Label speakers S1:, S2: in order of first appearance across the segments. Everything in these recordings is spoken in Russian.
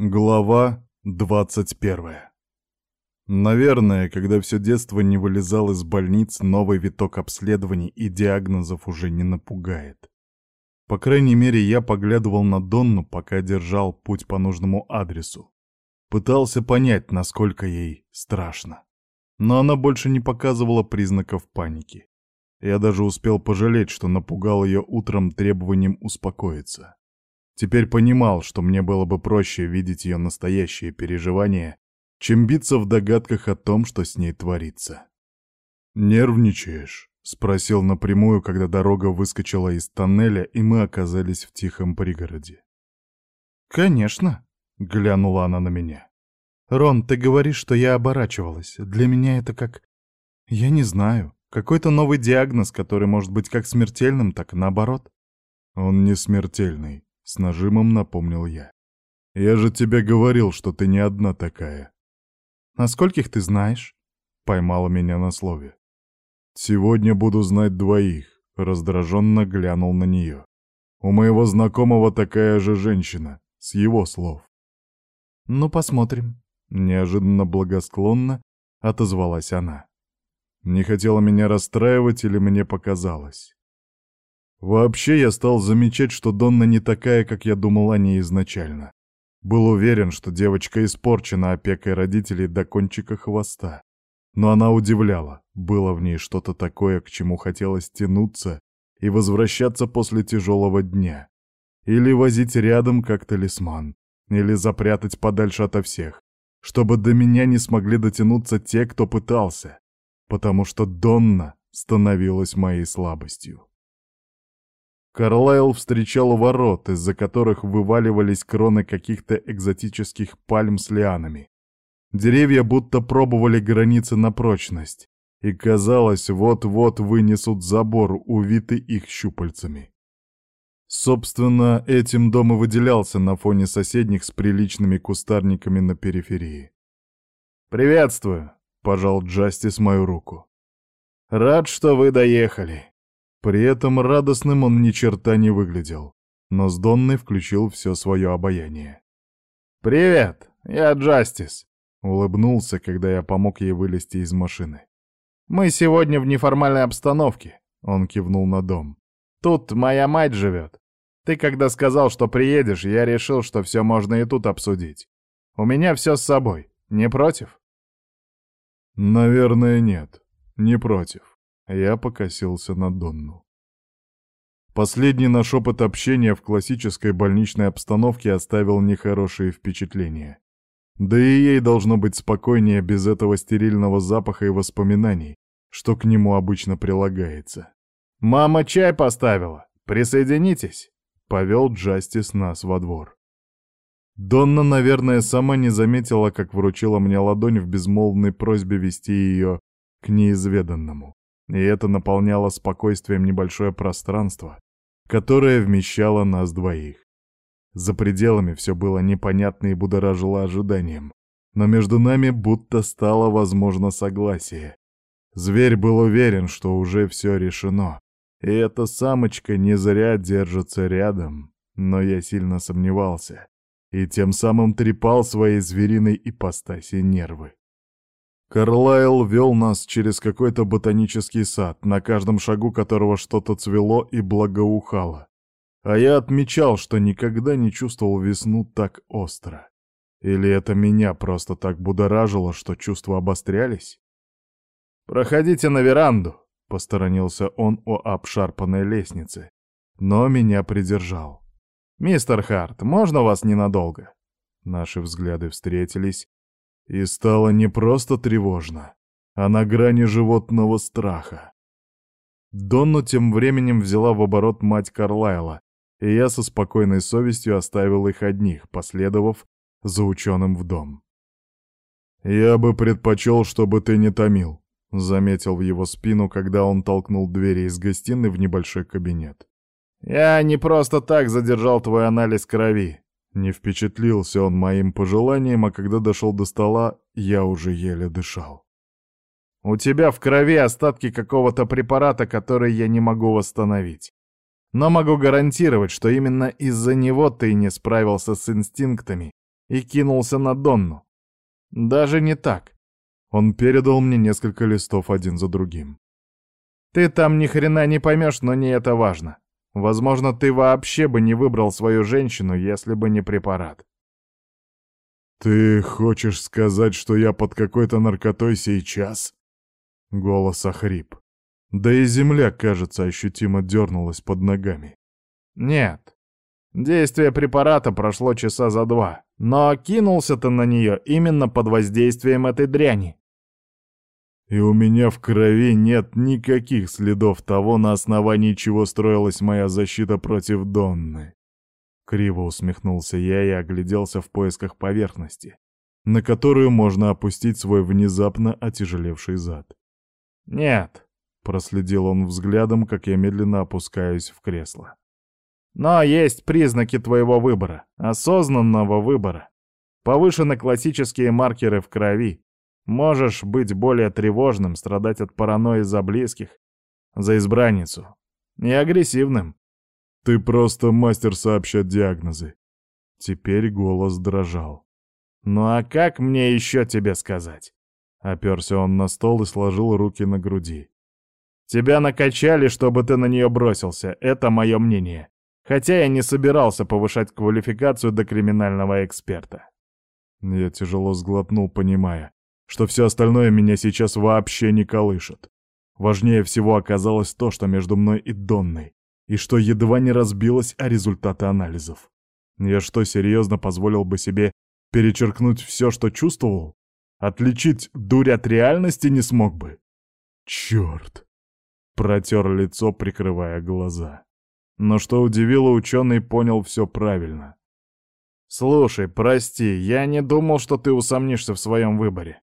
S1: Глава 21 Наверное, когда все детство не вылезал из больниц, новый виток обследований и диагнозов уже не напугает. По крайней мере, я поглядывал на Донну, пока держал путь по нужному адресу. Пытался понять, насколько ей страшно. Но она больше не показывала признаков паники. Я даже успел пожалеть, что напугал ее утром требованием успокоиться. Теперь понимал, что мне было бы проще видеть ее настоящие переживания, чем биться в догадках о том, что с ней творится. «Нервничаешь?» — спросил напрямую, когда дорога выскочила из тоннеля, и мы оказались в тихом пригороде.
S2: «Конечно», — глянула она на меня. «Рон, ты говоришь, что я оборачивалась. Для меня это как... Я не знаю. Какой-то новый диагноз, который может быть как смертельным, так и наоборот».
S1: «Он не смертельный», с нажимом напомнил я. «Я же тебе говорил, что ты не одна такая».
S2: «А скольких ты знаешь?»
S1: Поймала меня на слове. «Сегодня буду знать двоих», — раздраженно глянул на нее. «У моего знакомого такая же женщина, с его слов».
S2: «Ну, посмотрим», — неожиданно благосклонно отозвалась она.
S1: Не хотела меня расстраивать или мне показалось? Вообще я стал замечать, что Донна не такая, как я думал о ней изначально. Был уверен, что девочка испорчена опекой родителей до кончика хвоста. Но она удивляла, было в ней что-то такое, к чему хотелось тянуться и возвращаться после тяжелого дня. Или возить рядом как талисман, или запрятать подальше ото всех, чтобы до меня не смогли дотянуться те, кто пытался, потому что Донна становилась моей слабостью. Карлайл встречал ворот, из-за которых вываливались кроны каких-то экзотических пальм с лианами. Деревья будто пробовали границы на прочность, и, казалось, вот-вот вынесут забор, увитый их щупальцами. Собственно, этим дом и выделялся на фоне соседних с приличными кустарниками на периферии. «Приветствую!» — пожал Джастис мою руку. «Рад, что вы доехали. При этом радостным он ни черта не выглядел, но с Донной включил все свое обаяние. «Привет, я Джастис», — улыбнулся, когда я помог ей вылезти из машины. «Мы сегодня в неформальной обстановке», — он кивнул на дом. «Тут моя мать живет. Ты когда сказал, что приедешь, я решил, что все можно и тут обсудить. У меня все с собой. Не против?» «Наверное, нет. Не против». Я покосился на Донну. Последний наш опыт общения в классической больничной обстановке оставил нехорошие впечатления. Да и ей должно быть спокойнее без этого стерильного запаха и воспоминаний, что к нему обычно прилагается. «Мама чай поставила! Присоединитесь!» — повел Джастис нас во двор. Донна, наверное, сама не заметила, как вручила мне ладонь в безмолвной просьбе вести ее к неизведанному и это наполняло спокойствием небольшое пространство, которое вмещало нас двоих. За пределами все было непонятно и будоражило ожиданием, но между нами будто стало возможно согласие. Зверь был уверен, что уже все решено, и эта самочка не зря держится рядом, но я сильно сомневался и тем самым трепал своей звериной ипостаси нервы. Карлайл вел нас через какой-то ботанический сад, на каждом шагу которого что-то цвело и благоухало. А я отмечал, что никогда не чувствовал весну так остро. Или это меня просто так будоражило, что чувства обострялись? «Проходите на веранду», — посторонился он у обшарпанной лестницы, но меня придержал. «Мистер Харт, можно вас ненадолго?» Наши взгляды встретились, и стало не просто тревожно, а на грани животного страха. Донну тем временем взяла в оборот мать Карлайла, и я со спокойной совестью оставил их одних, последовав за ученым в дом. «Я бы предпочел, чтобы ты не томил», — заметил в его спину, когда он толкнул двери из гостиной в небольшой кабинет. «Я не просто так задержал твой анализ крови», не впечатлился он моим пожеланием, а когда дошел до стола, я уже еле дышал. «У тебя в крови остатки какого-то препарата, который я не могу восстановить. Но могу гарантировать, что именно из-за него ты не справился с инстинктами и кинулся на Донну. Даже не так. Он передал мне несколько листов один за другим. Ты там ни хрена не поймешь, но не это важно. Возможно, ты вообще бы не выбрал свою женщину, если бы не препарат.
S2: «Ты хочешь сказать, что я под какой-то наркотой сейчас?» Голос охрип. Да и земля, кажется, ощутимо дернулась под ногами.
S1: «Нет. Действие препарата прошло часа за два, но кинулся ты на нее именно под воздействием этой дряни.
S2: И у меня в крови нет никаких следов того, на основании чего строилась моя защита против Донны. Криво усмехнулся я и огляделся в поисках поверхности, на которую можно опустить свой внезапно отяжелевший зад.
S1: «Нет», — проследил он взглядом, как я медленно опускаюсь в кресло. «Но есть признаки твоего выбора, осознанного выбора. Повышены классические маркеры в крови. Можешь быть более тревожным, страдать от паранойи за близких, за избранницу. И агрессивным.
S2: Ты просто мастер сообщать диагнозы. Теперь голос дрожал.
S1: Ну а как мне еще тебе сказать? Оперся он на стол и сложил руки на груди. Тебя накачали, чтобы ты на нее бросился, это мое мнение. Хотя я не собирался повышать квалификацию до криминального эксперта.
S2: Я тяжело сглотнул, понимая, что все остальное меня сейчас вообще не колышет. Важнее всего оказалось то, что между мной и Донной и что едва не разбилось о результаты анализов. Я что, серьезно позволил бы себе перечеркнуть все, что чувствовал? Отличить дурь от реальности не смог бы? Черт! Протер лицо, прикрывая глаза. Но что удивило, ученый понял все правильно.
S1: «Слушай, прости, я не думал, что ты усомнишься в своем выборе».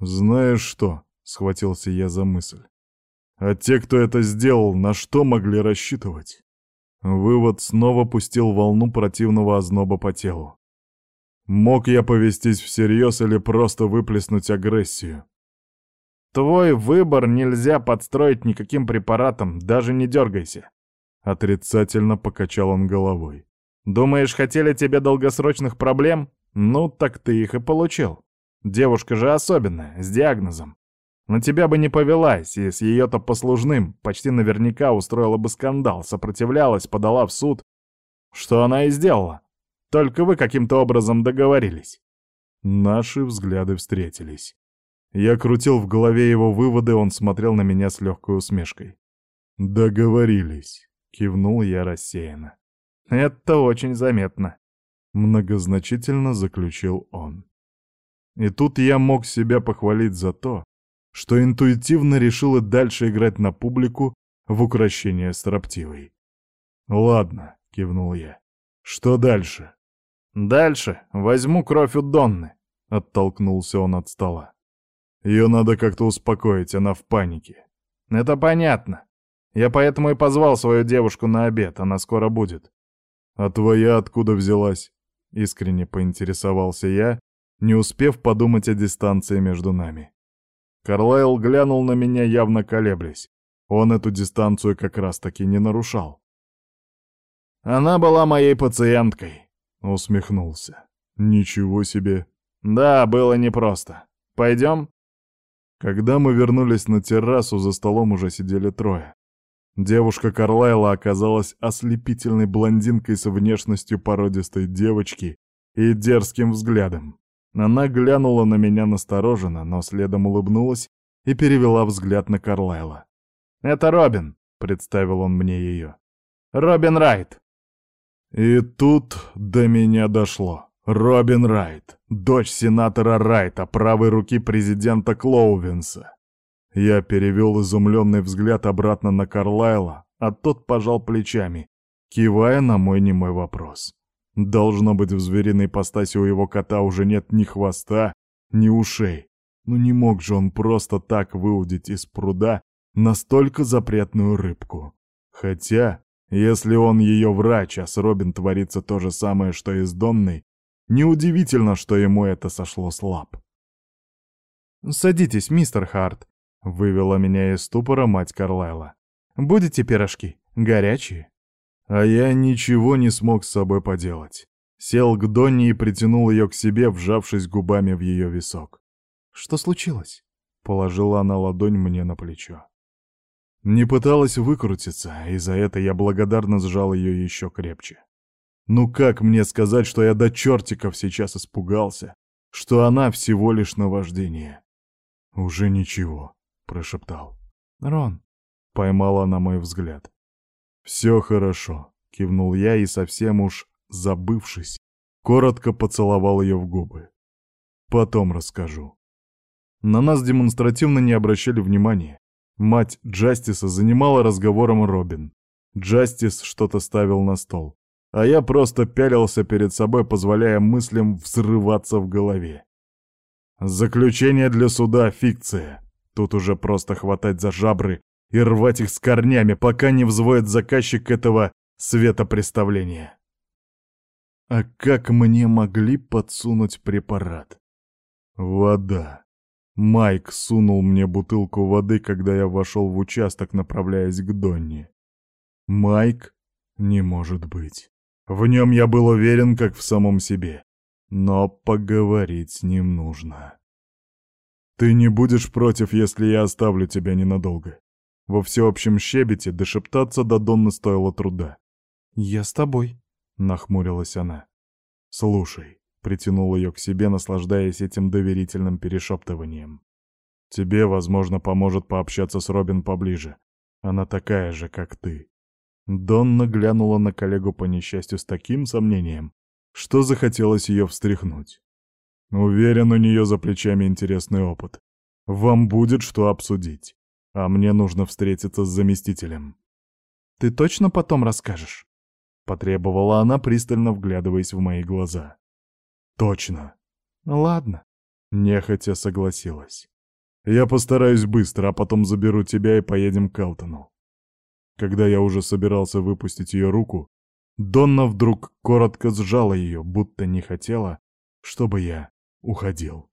S2: «Знаешь что?» — схватился я за мысль. А те, кто это сделал, на что могли рассчитывать? Вывод снова пустил волну противного озноба по телу. Мог я повестись всерьез или просто выплеснуть агрессию?
S1: Твой выбор нельзя подстроить никаким препаратом, даже не дергайся.
S2: Отрицательно покачал он головой.
S1: Думаешь, хотели тебе долгосрочных проблем? Ну, так ты их и получил. Девушка же особенная, с диагнозом. На тебя бы не повелась, и с ее-то послужным почти наверняка устроила бы скандал, сопротивлялась, подала в суд. Что она и сделала. Только вы каким-то образом договорились.
S2: Наши взгляды встретились. Я крутил в голове его выводы, он смотрел на меня с легкой усмешкой. «Договорились», — кивнул я рассеянно.
S1: «Это очень заметно», —
S2: многозначительно заключил он. И тут я мог себя похвалить за то, что интуитивно решила дальше играть на публику в украшение строптивой. «Ладно», — кивнул я. «Что дальше?»
S1: «Дальше возьму кровь у Донны», — оттолкнулся он от стола.
S2: «Ее надо как-то успокоить, она в панике».
S1: «Это понятно. Я поэтому и позвал свою девушку на обед, она скоро будет».
S2: «А твоя откуда взялась?» — искренне поинтересовался я, не успев подумать о дистанции между нами. Карлайл глянул на меня, явно колеблясь. Он эту дистанцию как раз-таки не нарушал.
S1: «Она была моей пациенткой», — усмехнулся.
S2: «Ничего себе!»
S1: «Да, было непросто. Пойдем?»
S2: Когда мы вернулись на террасу, за столом уже сидели трое. Девушка Карлайла оказалась ослепительной блондинкой с внешностью породистой девочки и дерзким взглядом. Она глянула на меня настороженно, но следом улыбнулась и перевела взгляд на Карлайла.
S1: «Это Робин», — представил он мне ее. «Робин Райт».
S2: И тут до меня дошло. Робин Райт, дочь сенатора Райта, правой руки президента Клоувенса. Я перевел изумленный взгляд обратно на Карлайла, а тот пожал плечами, кивая на мой немой вопрос. Должно быть, в звериной ипостаси у его кота уже нет ни хвоста, ни ушей. Ну не мог же он просто так выудить из пруда настолько запретную рыбку. Хотя, если он ее врач, а с Робин творится то же самое, что и с Донной, неудивительно, что ему это сошло слаб.
S1: «Садитесь, мистер Харт», — вывела меня из ступора мать Карлайла. «Будете пирожки? Горячие?»
S2: А я ничего не смог с собой поделать.
S1: Сел к Донне и притянул ее к себе, вжавшись губами в ее висок.
S2: «Что случилось?»
S1: — положила она ладонь мне на плечо. Не пыталась выкрутиться, и за это я благодарно сжал ее еще крепче. Ну как мне сказать, что я до чертиков сейчас испугался, что она всего лишь наваждение? «Уже ничего», — прошептал.
S2: «Рон», —
S1: поймала она мой взгляд. «Все хорошо», — кивнул я и совсем уж забывшись, коротко поцеловал ее в губы. «Потом расскажу». На нас демонстративно не обращали внимания. Мать Джастиса занимала разговором Робин. Джастис что-то ставил на стол. А я просто пялился перед собой, позволяя мыслям взрываться в голове. Заключение для суда — фикция. Тут уже просто хватать за жабры и рвать их с корнями, пока не взвоет заказчик этого светопреставления. А как мне могли подсунуть препарат? Вода. Майк сунул мне бутылку воды, когда я вошел в участок, направляясь к Донне. Майк? Не может быть. В нем я был уверен, как в самом себе. Но поговорить с ним нужно. Ты не будешь против, если я оставлю тебя ненадолго? Во всеобщем щебете дошептаться до Донны стоило труда.
S2: «Я с тобой», — нахмурилась она.
S1: «Слушай, притянул ее к себе, наслаждаясь этим доверительным перешептыванием. «Тебе, возможно, поможет пообщаться с Робин поближе. Она такая же, как ты». Донна глянула на коллегу по несчастью с таким сомнением, что захотелось ее встряхнуть. «Уверен, у нее за плечами интересный опыт. Вам будет что обсудить, а мне нужно встретиться с заместителем».
S2: «Ты точно потом расскажешь?»
S1: — потребовала она, пристально вглядываясь в мои глаза. Точно.
S2: Ладно.
S1: Нехотя согласилась. Я постараюсь быстро, а потом заберу тебя и поедем к Элтону. Когда я уже собирался выпустить ее руку, Донна вдруг коротко сжала ее, будто не хотела, чтобы я уходил.